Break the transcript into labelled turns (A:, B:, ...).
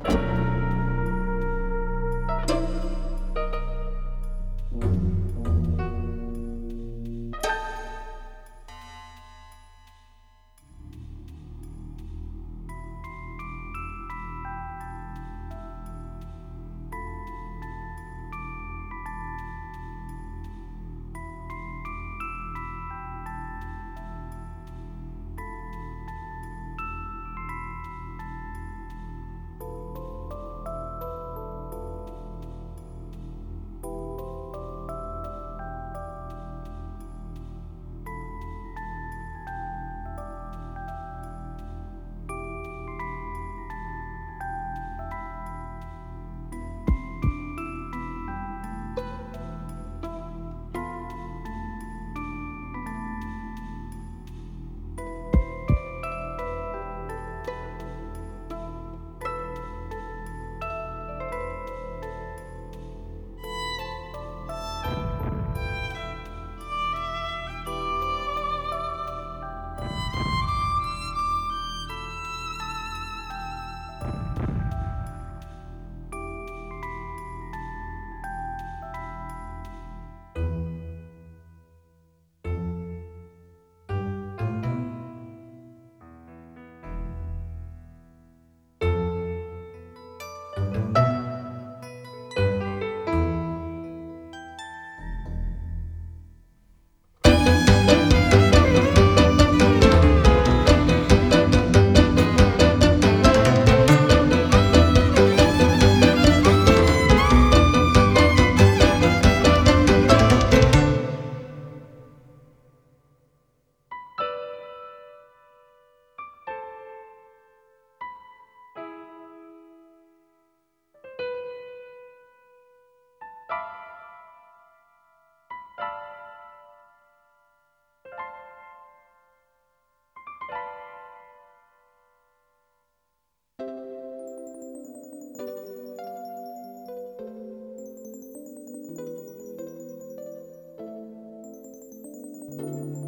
A: thank you Música